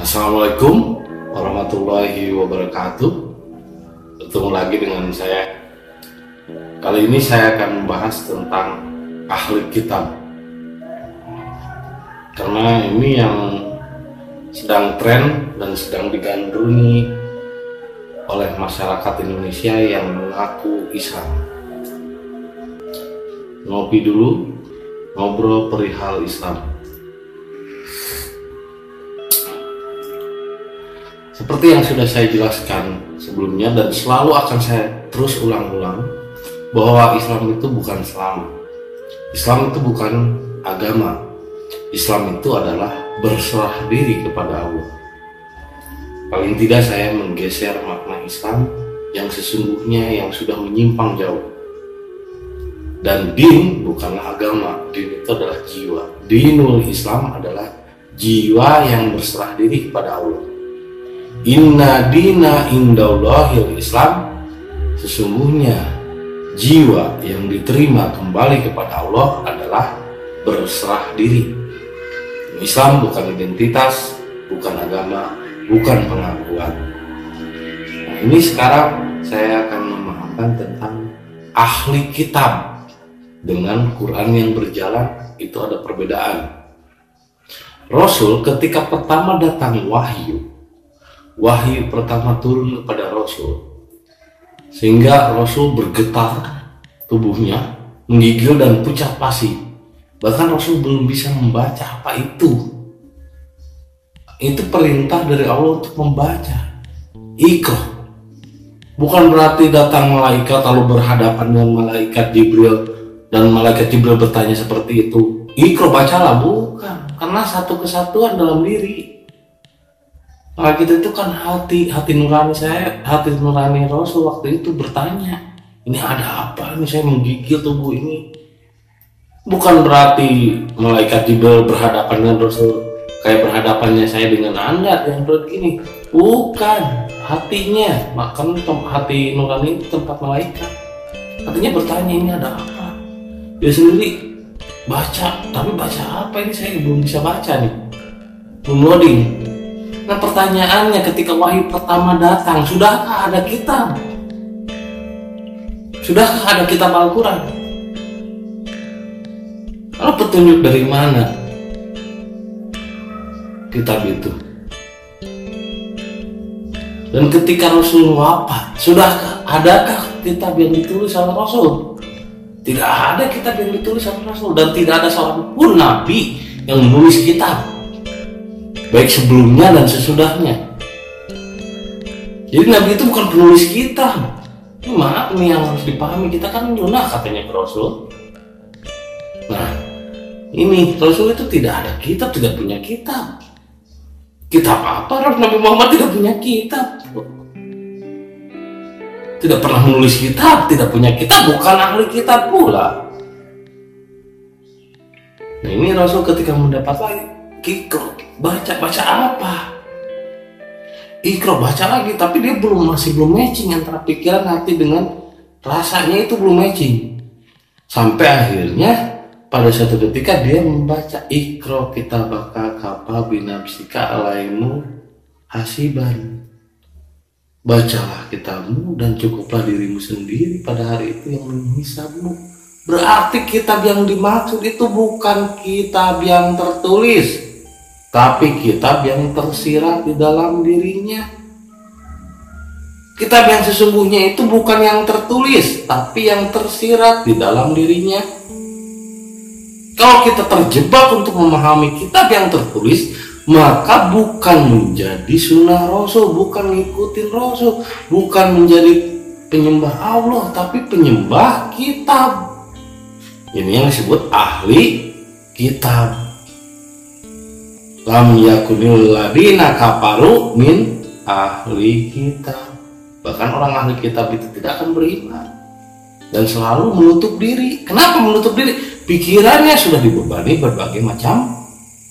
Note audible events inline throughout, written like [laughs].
Assalamualaikum warahmatullahi wabarakatuh. Bertemu lagi dengan saya. Kali ini saya akan membahas tentang ahli kitab. Karena ini yang sedang tren dan sedang digandrungi oleh masyarakat Indonesia yang mengaku Islam. Ngopi dulu, ngobrol perihal Islam Seperti yang sudah saya jelaskan sebelumnya dan selalu akan saya terus ulang-ulang bahwa Islam itu bukan selama. Islam itu bukan agama. Islam itu adalah berserah diri kepada Allah. Paling tidak saya menggeser makna Islam yang sesungguhnya yang sudah menyimpang jauh. Dan din bukanlah agama, din itu adalah jiwa. Dinul Islam adalah jiwa yang berserah diri kepada Allah Inna dina indallahil Islam. Sesungguhnya jiwa yang diterima kembali kepada Allah adalah berserah diri. Islam bukan identitas, bukan agama, bukan pengakuan. Nah ini sekarang saya akan memahamkan tentang ahli kitab. Dengan Quran yang berjalan itu ada perbedaan. Rasul ketika pertama datang wahyu wahyu pertama turun kepada Rasul. Sehingga Rasul bergetar tubuhnya menggigil dan pucat pasi. Bahkan Rasul belum bisa membaca apa itu. Itu perintah dari Allah untuk membaca. Ikro bukan berarti datang malaikat lalu berhadapan dengan malaikat Jibril dan malaikat Jibril bertanya seperti itu. Ikro bacalah. Bukan. Karena satu kesatuan dalam diri Nah kita itu kan hati hati nurani saya, hati nurani Rasul waktu itu bertanya, ini ada apa? Ini saya menggigil tubuh ini. Bukan berarti malaikat Jibril berhadapan dengan Rasul kayak berhadapannya saya dengan anda yang berarti ini. Bukan hatinya, makan hati nurani itu tempat malaikat. Hatinya bertanya ini ada apa? Dia sendiri baca, tapi baca apa ini saya belum bisa baca nih. Belum loading Nah pertanyaannya ketika wahyu pertama datang, sudahkah ada kitab? Sudahkah ada kitab Al-Quran? Lalu petunjuk dari mana kitab itu? Dan ketika Rasul wafat, sudahkah adakah kitab yang ditulis oleh Rasul? Tidak ada kitab yang ditulis oleh Rasul dan tidak ada seorang pun nabi yang menulis kitab baik sebelumnya dan sesudahnya. Jadi Nabi itu bukan penulis kita. Ini maaf nih yang harus dipahami kita kan Yunah katanya Rasul. Nah, ini Rasul itu tidak ada kitab, tidak punya kitab. Kitab apa? Nabi Muhammad tidak punya kitab. Tidak pernah menulis kitab, tidak punya kitab, bukan ahli kitab pula. Nah ini Rasul ketika mendapat lagi Kikro baca baca apa? Ikro baca lagi tapi dia belum masih belum matching antara pikiran hati dengan rasanya itu belum matching. Sampai akhirnya pada suatu ketika dia membaca ikro kita bakal kapal binapsika alaimu hasiban. Bacalah kitabmu dan cukuplah dirimu sendiri pada hari itu yang menghisabmu berarti kitab yang dimaksud itu bukan kitab yang tertulis tapi kitab yang tersirat di dalam dirinya. Kitab yang sesungguhnya itu bukan yang tertulis, tapi yang tersirat di dalam dirinya. Kalau kita terjebak untuk memahami kitab yang tertulis, maka bukan menjadi sunnah Rasul, bukan ngikutin Rasul, bukan menjadi penyembah Allah, tapi penyembah kitab. Ini yang disebut ahli kitab lam yakunil ladina kaparu min ahli kitab. Bahkan orang ahli kitab itu tidak akan beriman dan selalu menutup diri. Kenapa menutup diri? Pikirannya sudah dibebani berbagai macam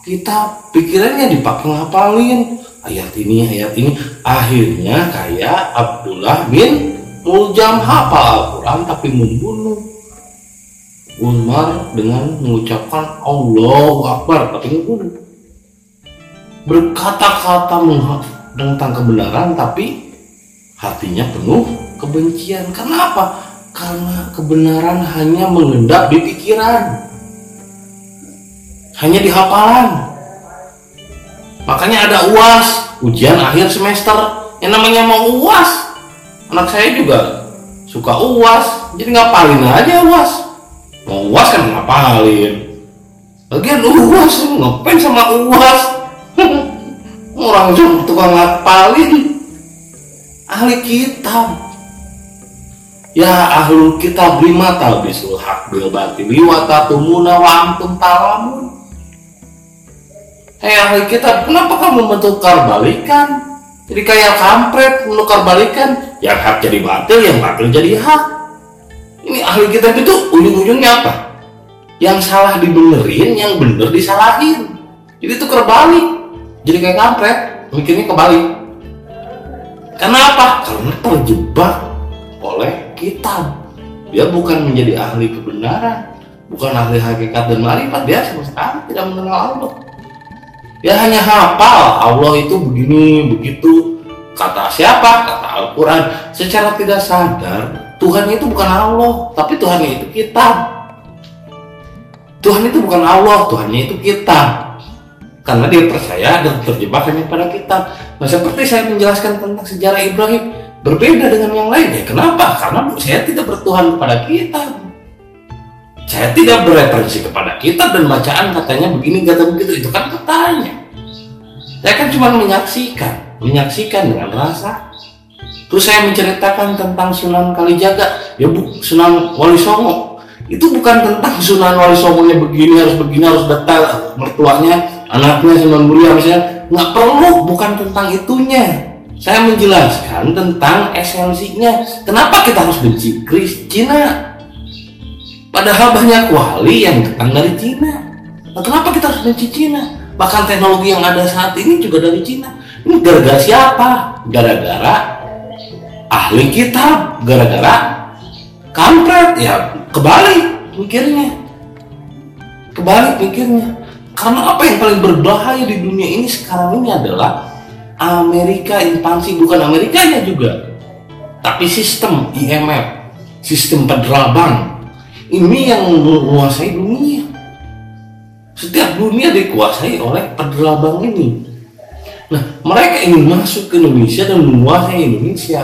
kitab. Pikirannya dipakai ngapalin. Ayat ini ayat ini. Akhirnya kayak Abdullah bin Muljam hafal Al-Quran tapi membunuh Umar dengan mengucapkan Allahu Akbar tapi membunuh berkata-kata tentang kebenaran tapi hatinya penuh kebencian. Kenapa? Karena kebenaran hanya mengendap di pikiran. Hanya di hafalan. Makanya ada UAS, ujian akhir semester. Yang namanya mau UAS. Anak saya juga suka UAS, jadi ngapalin aja UAS. Mau UAS kan ngapalin. Bagian UAS ngapain sama UAS? [laughs] Orang cuma tukang ngapalin. Ahli kitab Ya ahlul kitab lima talbisul haq bil batili wa tatumuna wa antum talamun. Hei ahli kitab, kenapa kamu menukar balikan? Jadi kayak kampret menukar balikan, yang hak jadi batil, yang batil jadi hak. Ini ahli kitab itu ujung-ujungnya apa? Yang salah dibenerin, yang bener disalahin. Jadi itu kerbalik. Jadi kayak kampret, mikirnya kebalik. Kenapa? Karena terjebak oleh kitab. Dia bukan menjadi ahli kebenaran bukan ahli hakikat dan marifat. Dia sama sekali tidak mengenal Allah. Dia hanya hafal Allah itu begini begitu. Kata siapa? Kata Al-Quran. Secara tidak sadar Tuhan itu bukan Allah tapi Tuhan itu kitab. Tuhan itu bukan Allah Tuhannya itu kitab karena dia percaya dan terjebak hanya pada kitab nah seperti saya menjelaskan tentang sejarah Ibrahim berbeda dengan yang lainnya. Kenapa? Karena saya tidak bertuhan kepada kita. Saya tidak bereferensi kepada kita dan bacaan katanya begini kata begitu itu kan katanya. Saya kan cuma menyaksikan, menyaksikan dengan rasa. Terus saya menceritakan tentang Sunan Kalijaga, ya bu, Sunan Wali Songo. Itu bukan tentang Sunan Wali begini harus begini harus detail mertuanya, anaknya Sunan Muria misalnya. Nggak perlu, bukan tentang itunya saya menjelaskan tentang esensinya. Kenapa kita harus benci Kris Cina? Padahal banyak wali yang datang dari Cina. Nah, kenapa kita harus benci Cina? Bahkan teknologi yang ada saat ini juga dari Cina. Ini gara-gara siapa? Gara-gara ahli kitab, gara-gara kampret ya kebalik mikirnya. Kebalik mikirnya. Karena apa yang paling berbahaya di dunia ini sekarang ini adalah Amerika instansi bukan Amerikanya juga tapi sistem IMF sistem federal bank. Ini yang menguasai dunia. Setiap dunia dikuasai oleh federal bank ini. Nah mereka ingin masuk ke Indonesia dan menguasai Indonesia.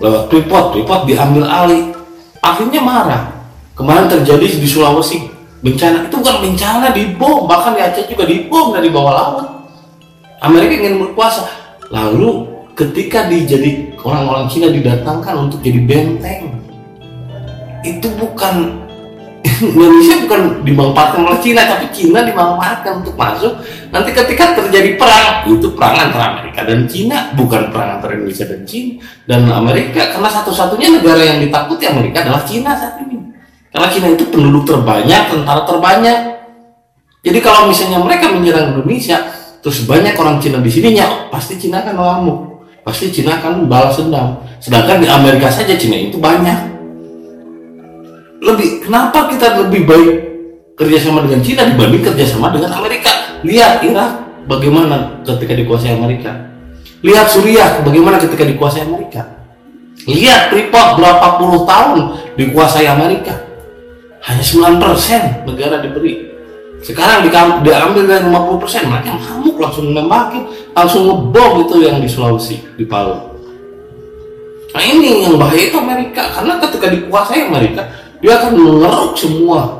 Lewat Freeport Freeport diambil alih. Akhirnya marah. Kemarin terjadi di Sulawesi bencana itu bukan bencana di bom bahkan di Aceh juga di bom dari bawah laut Amerika ingin berkuasa Lalu ketika dijadi orang-orang Cina didatangkan untuk jadi benteng, itu bukan [laughs] Indonesia bukan dimanfaatkan oleh Cina, tapi Cina dimanfaatkan untuk masuk. Nanti ketika terjadi perang, itu perang antara Amerika dan Cina, bukan perang antara Indonesia dan Cina dan Amerika. Karena satu-satunya negara yang ditakuti Amerika adalah Cina saat ini. Karena Cina itu penduduk terbanyak, tentara terbanyak. Jadi kalau misalnya mereka menyerang Indonesia, terus banyak orang Cina di sininya pasti Cina akan ngamuk. Pasti Cina akan balas dendam. Sedangkan di Amerika saja Cina itu banyak. Lebih kenapa kita lebih baik kerjasama dengan Cina dibanding kerjasama dengan Amerika? Lihat Irak bagaimana ketika dikuasai Amerika. Lihat Suriah bagaimana ketika dikuasai Amerika. Lihat Freeport berapa puluh tahun dikuasai Amerika hanya 9% negara diberi. Sekarang diambil dari 50 persen mereka ngamuk langsung nembakin langsung ngebom itu yang di Sulawesi di Palu. Nah ini yang bahaya itu Amerika karena ketika dikuasai Amerika dia akan mengeruk semua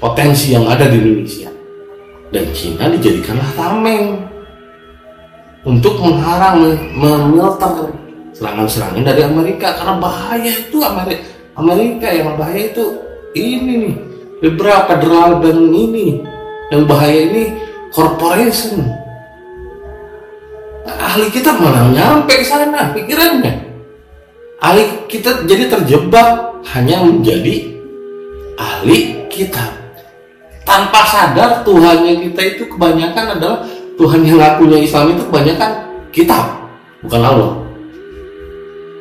potensi yang ada di Indonesia. Dan Cina dijadikanlah tameng untuk mengharang memilter serangan-serangan dari Amerika karena bahaya itu Amerika Amerika yang bahaya itu ini nih beberapa federal bank ini yang bahaya ini corporation. Ahli kita mana nyampe ke sana pikirannya. Ahli kita jadi terjebak hanya menjadi ahli kita. Tanpa sadar Tuhannya kita itu kebanyakan adalah Tuhan yang ngakunya Islam itu kebanyakan kitab bukan Allah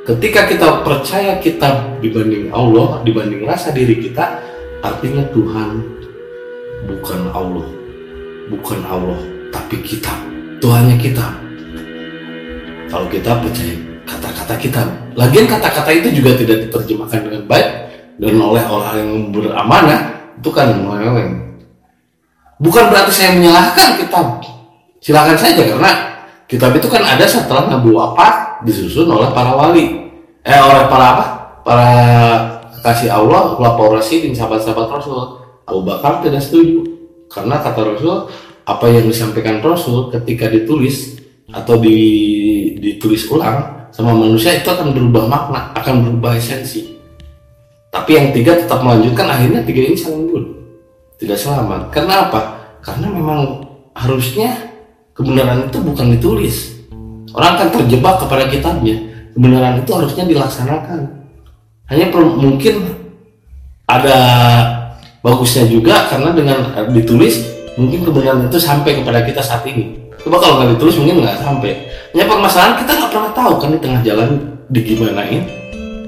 ketika kita percaya kitab dibanding Allah dibanding rasa diri kita Artinya Tuhan bukan Allah, bukan Allah, tapi kita. Tuhannya kita. Kalau kita percaya kata-kata kita lagian kata-kata itu juga tidak diterjemahkan dengan baik dan oleh orang yang beramanah itu kan meleweng bukan berarti saya menyalahkan kitab. Silakan saja karena kitab itu kan ada setelah Nabi wafat disusun oleh para wali. Eh oleh para apa? Para kasih Allah kolaborasi dengan sahabat-sahabat Rasul. Abu Bakar tidak setuju. Karena kata Rasul apa yang disampaikan Rasul ketika ditulis atau di, ditulis ulang sama manusia itu akan berubah makna akan berubah esensi. Tapi yang tiga tetap melanjutkan akhirnya tiga ini saling dulu tidak selamat. Karena apa karena memang harusnya kebenaran itu bukan ditulis orang akan terjebak kepada kitabnya kebenaran itu harusnya dilaksanakan. Hanya mungkin ada bagusnya juga karena dengan ditulis mungkin kebenaran itu sampai kepada kita saat ini. Coba kalau nggak ditulis mungkin nggak sampai. Hanya permasalahan kita nggak pernah tahu kan di tengah jalan digimanain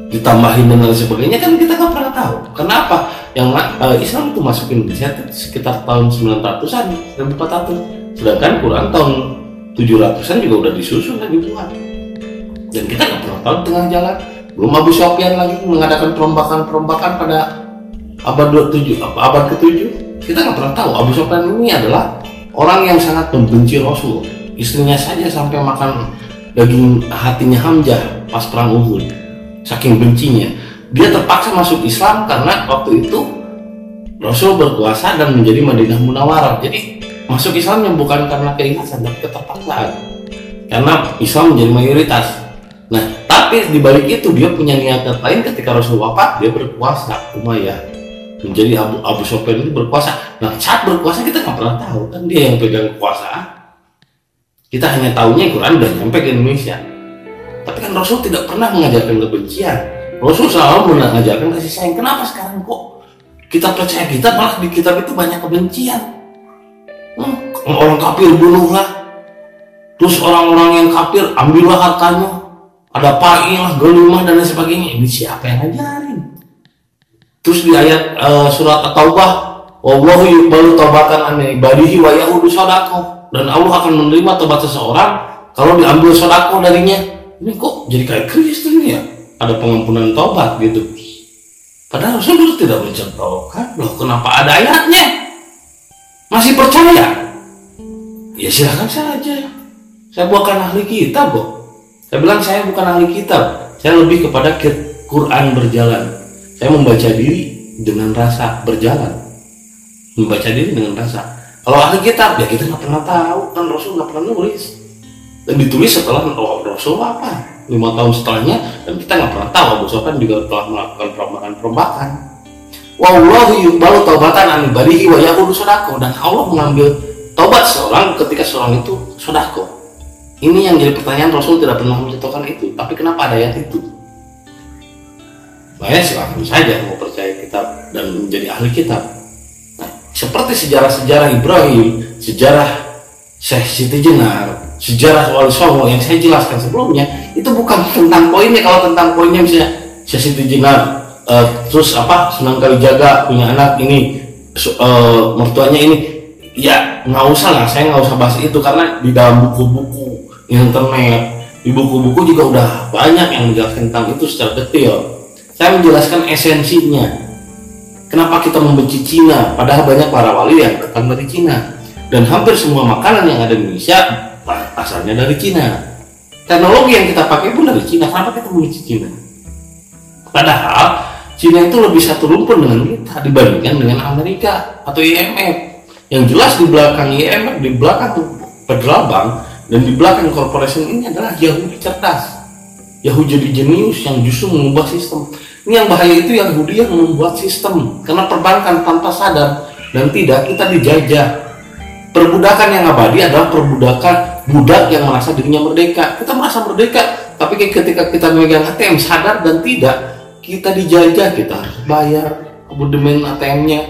ditambahin dan lain sebagainya kan kita nggak pernah tahu. Kenapa? Yang uh, Islam itu masuk Indonesia itu sekitar tahun 900-an 1400 sedangkan Quran tahun 700-an juga udah disusun dan dibuat. Dan kita nggak pernah tahu tengah jalan. Belum Abu Sofyan lagi mengadakan perombakan-perombakan pada abad 27 abad ke-7 kita nggak pernah tahu. Abu Sofyan ini adalah orang yang sangat membenci Rasul. Istrinya saja sampai makan daging hatinya Hamzah pas perang Uhud. Saking bencinya. Dia terpaksa masuk Islam karena waktu itu Rasul berkuasa dan menjadi Madinah Munawarah jadi masuk Islam yang bukan karena keinginan tapi keterpaksaan karena Islam menjadi mayoritas nah tapi di balik itu dia punya niat lain ketika Rasul wafat dia berkuasa Umayyah menjadi Abu Abu Sofyan itu berkuasa. Nah saat berkuasa kita nggak pernah tahu kan dia yang pegang kekuasaan. Kita hanya tahunya Quran udah nyampe ke Indonesia. Tapi kan Rasul tidak pernah mengajarkan kebencian. Rasul selalu mengajarkan kasih sayang. Kenapa sekarang kok kita percaya kita malah di kitab itu banyak kebencian? Hmm, orang kafir bunuhlah. Terus orang-orang yang kafir ambillah hartanya. Ada pakai lah, gelimah dan lain sebagainya. Ini siapa yang ngajarin? Terus di ayat uh, surat At-Taubah, Wallahu yuqbalu taubatan an ibadihi wa yahudu. Dan Allah akan menerima tobat seseorang kalau diambil sodako darinya. Ini kok jadi kayak Kristen ya? Ada pengampunan tobat gitu. Padahal Rasul tidak mencontohkan. Loh kenapa ada ayatnya? Masih percaya? Ya silahkan saja. Saya bukan ahli kitab kok. Saya bilang saya bukan ahli kitab. Saya lebih kepada Quran berjalan saya membaca diri dengan rasa berjalan membaca diri dengan rasa kalau ahli kitab ya kita nggak pernah tahu kan Rasul nggak pernah nulis dan ditulis setelah Rasul apa lima tahun setelahnya dan kita nggak pernah tahu Abu Sofyan juga telah melakukan perombakan-perombakan Wallahu yubalu taubatan an wa sodako dan Allah mengambil taubat seorang ketika seorang itu sodako ini yang jadi pertanyaan Rasul tidak pernah mencontohkan itu tapi kenapa ada ayat itu Makanya silahkan saja mau percaya kitab dan menjadi ahli kitab. Nah, seperti sejarah-sejarah Ibrahim, sejarah Syekh Siti Jenar, sejarah Wali Songo yang saya jelaskan sebelumnya, itu bukan tentang poinnya. Kalau tentang poinnya misalnya Syekh Siti Jenar, uh, terus apa Senang Kali Jaga punya anak ini, uh, mertuanya ini, ya nggak usah lah. Saya nggak usah bahas itu karena di dalam buku-buku internet, di buku-buku juga udah banyak yang menjelaskan tentang itu secara detail saya menjelaskan esensinya. Kenapa kita membenci Cina? Padahal banyak para wali yang datang dari Cina. Dan hampir semua makanan yang ada di Indonesia asalnya dari Cina. Teknologi yang kita pakai pun dari Cina. Kenapa kita membenci Cina? Padahal Cina itu lebih satu rumpun dengan kita dibandingkan dengan Amerika atau IMF. Yang jelas di belakang IMF, di belakang Federal Bank, dan di belakang corporation ini adalah Yahudi cerdas. Yahudi jenius yang justru mengubah sistem. Ini yang bahaya itu Yahudi yang membuat sistem karena perbankan tanpa sadar dan tidak kita dijajah. Perbudakan yang abadi adalah perbudakan budak yang merasa dirinya merdeka. Kita merasa merdeka, tapi ketika kita memegang ATM sadar dan tidak, kita dijajah, kita harus bayar abodemen ATM-nya.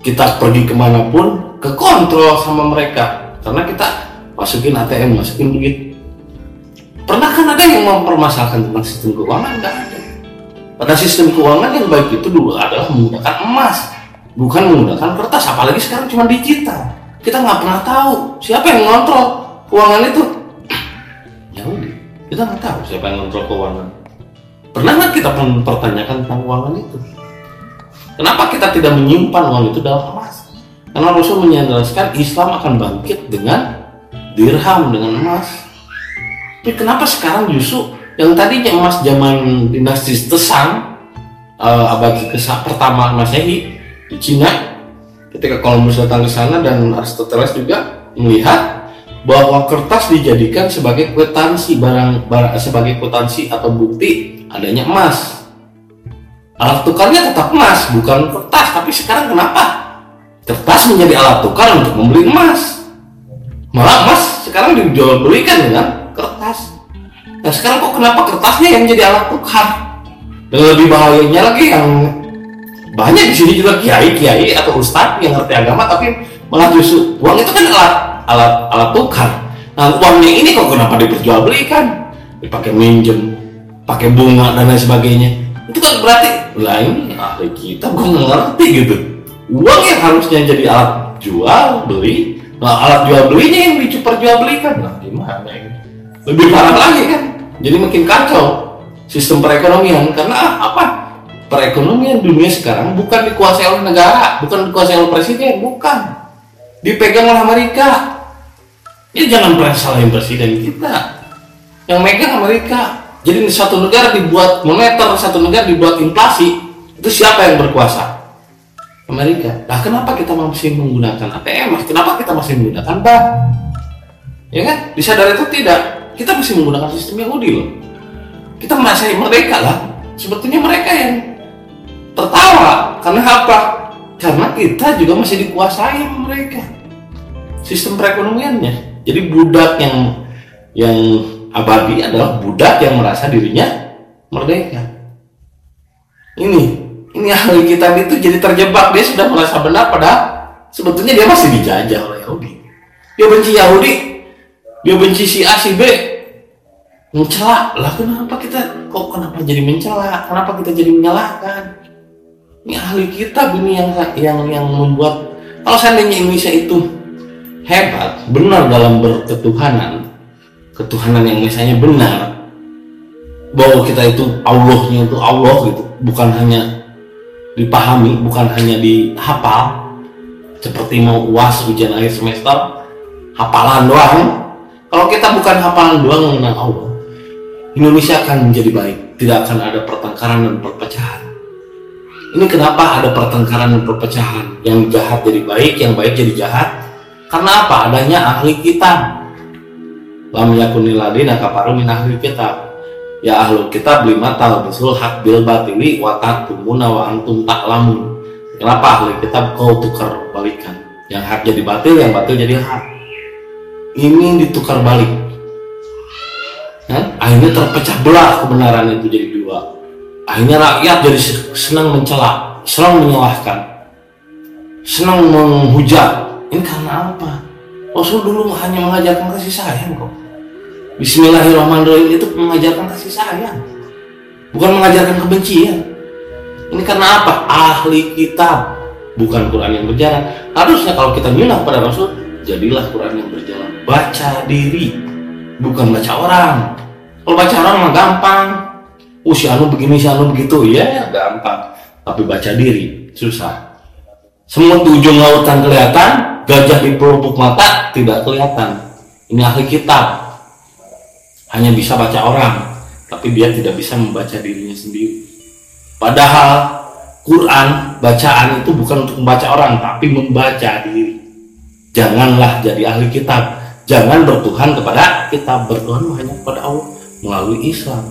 Kita pergi ke mana pun, ke kontrol sama mereka karena kita masukin ATM, masukin duit. Pernah kan ada yang mempermasalahkan tentang sistem keuangan? Enggak ada pada sistem keuangan yang baik itu dulu adalah menggunakan emas, bukan menggunakan kertas. Apalagi sekarang cuma digital. Kita nggak pernah tahu siapa yang ngontrol. keuangan itu [clears throat] Yahudi kita nggak tahu siapa yang kontrol keuangan pernah nggak kita mempertanyakan tentang keuangan itu? Kenapa kita tidak menyimpan uang itu dalam emas? Karena Rasul menjelaskan Islam akan bangkit dengan dirham dengan emas. Tapi kenapa sekarang justru yang tadinya emas zaman dinasti Tesang uh, abad ke pertama Masehi di Cina ketika Columbus datang ke sana dan Aristoteles juga melihat bahwa kertas dijadikan sebagai kwitansi barang, barang sebagai kwitansi atau bukti adanya emas. Alat tukarnya tetap emas, bukan kertas. Tapi sekarang kenapa kertas menjadi alat tukar untuk membeli emas? Malah emas sekarang dijual belikan dengan kertas. Nah sekarang kok kenapa kertasnya yang jadi alat tukar? Dan lebih bahayanya lagi yang banyak di sini juga kiai kiai atau ustadz yang ngerti agama tapi malah justru uang itu kan alat alat alat tukar nah uangnya ini kok kenapa diperjualbelikan dipakai minjem pakai bunga dan lain sebagainya. Itu kan berarti lah ini ahli kita gue ngerti gitu. Uang yang harusnya jadi alat jual beli nah alat jual belinya yang diperjualbelikan nah gimana ini? Lebih parah lagi kan? Jadi makin kacau sistem perekonomian karena apa? Perekonomian dunia sekarang bukan dikuasai oleh negara bukan dikuasai oleh presiden bukan. Dipegang oleh Amerika. Ya jangan pernah salahin presiden kita. Yang megang Amerika jadi satu negara dibuat moneter satu negara dibuat inflasi itu siapa yang berkuasa? Amerika. Nah kenapa kita masih menggunakan ATM kenapa kita masih menggunakan bank? Ya kan? Disadari itu tidak kita masih menggunakan sistem Yahudi loh. Kita merasa merdeka lah. Sebetulnya mereka yang tertawa karena apa? Karena kita juga masih dikuasai mereka. Sistem perekonomiannya. Jadi budak yang yang abadi adalah budak yang merasa dirinya merdeka. Ini ini ahli kitab itu jadi terjebak. Dia sudah merasa benar pada sebetulnya dia masih dijajah oleh Yahudi. Dia benci Yahudi, dia benci si A si B, mencela. Lah kenapa kita kok kenapa jadi mencela? Kenapa kita jadi menyalahkan? Ini ahli kitab ini yang yang yang membuat kalau seandainya Indonesia itu hebat, benar dalam berketuhanan, ketuhanan yang misalnya benar, bahwa kita itu Allahnya itu Allah gitu, bukan hanya dipahami, bukan hanya dihafal, seperti mau uas ujian akhir semester, hafalan doang. Kalau kita bukan hafalan doang mengenal Allah, Indonesia akan menjadi baik, tidak akan ada pertengkaran dan perpecahan. Ini kenapa ada pertengkaran dan perpecahan? Yang jahat jadi baik, yang baik jadi jahat, karena apa? Adanya ahli kitab. Lam yakunil ladina kafaru min ahli kitab. Ya ahlu kitab lima bisul hak bil batili wa tatumuna wa antum ta'lamun. Kenapa ahli kitab kau tukar balikan? Yang hak jadi batil, yang batil jadi hak. Ini ditukar balik. Kan? Akhirnya terpecah belah kebenaran itu jadi dua. Akhirnya rakyat jadi senang mencela, senang menyalahkan, senang menghujat, ini karena apa? Rasul dulu hanya mengajarkan kasih sayang kok. Bismillahirrahmanirrahim itu mengajarkan kasih sayang. Bukan mengajarkan kebencian. Ini karena apa? Ahli kitab. Bukan Quran yang berjalan. Harusnya kalau kita nyunah pada Rasul, jadilah Quran yang berjalan. Baca diri. Bukan baca orang. Kalau baca orang mah gampang. Oh si Anu begini, si Anu begitu. Ya gampang. Tapi baca diri, susah. Semut di ujung lautan kelihatan, gajah di pelupuk mata tidak kelihatan ini ahli kitab hanya bisa baca orang tapi dia tidak bisa membaca dirinya sendiri. Padahal Quran bacaan itu bukan untuk membaca orang tapi membaca diri. Janganlah jadi ahli kitab. Jangan bertuhan kepada kitab. Bertuhan hanya kepada Allah. Melalui Islam.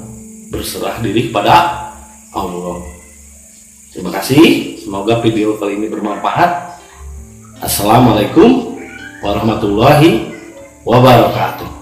Berserah diri kepada Allah. Terima kasih. Semoga video kali ini bermanfaat. Assalamualaikum warahmatullahi wabarakatuh.